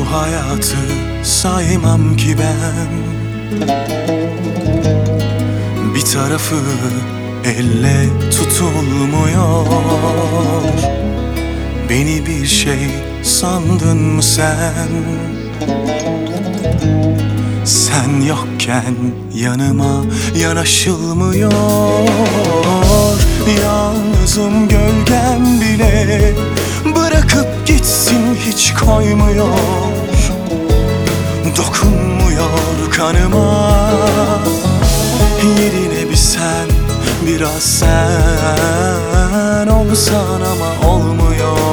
Bu hayatı saymam ki ben. Bir tarafı elle tutulmuyor. Beni bir şey sandın mı sen? Sen yokken yanıma yanaşılmıyor kanıma. Yerine bir sen Biraz sen olsan ama olmuyor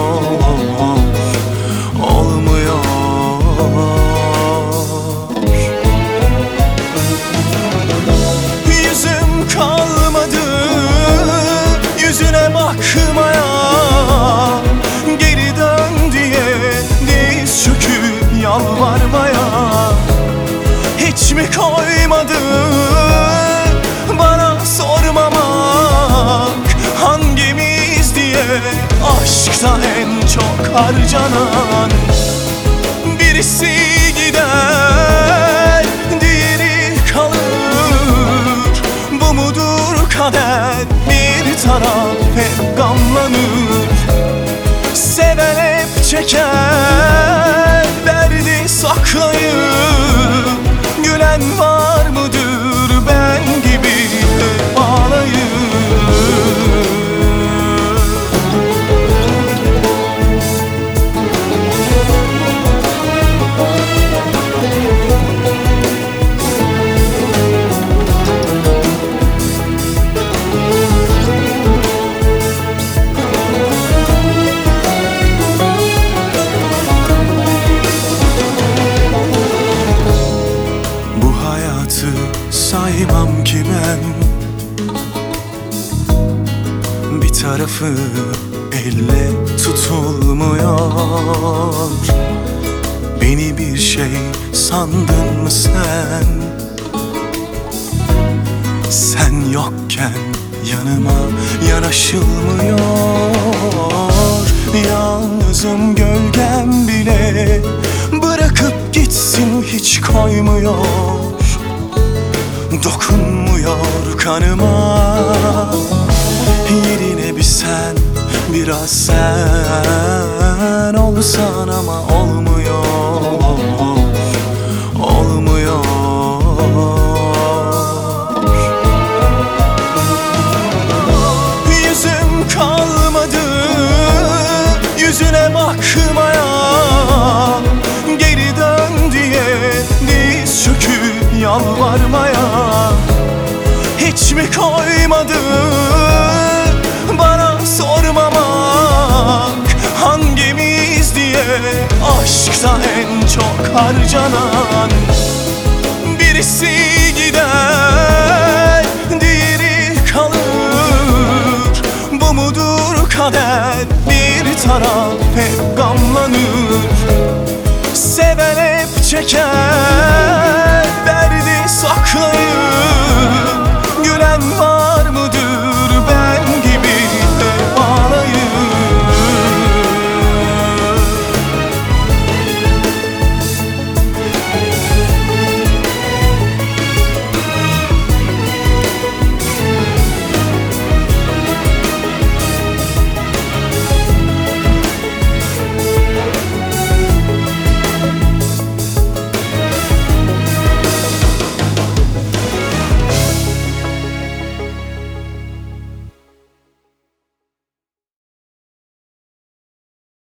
bir taraf hep gamlanır. Seven hep çeker, derdi saklayır. Gülen var ki ben. Bir tarafı elle tutulmuyor. Beni bir şey sandın mı sen? Sen yokken yanıma yanaşılmıyor. Yalnızım gölgem bile Bırakıp gitsin hiç koymuyor kanıma. Yerine bir sen Biraz sen olsan ama olmuyor. Olmuyor. Yüzüm kalmadı yüzüne bakmaya. Geri diye diz çöküp yalvarmaya aşkta en çok harcanan Birisi gider, diğeri kalır. Bu mudur kader, bir taraf hep gamlanır. Seven hep çeker,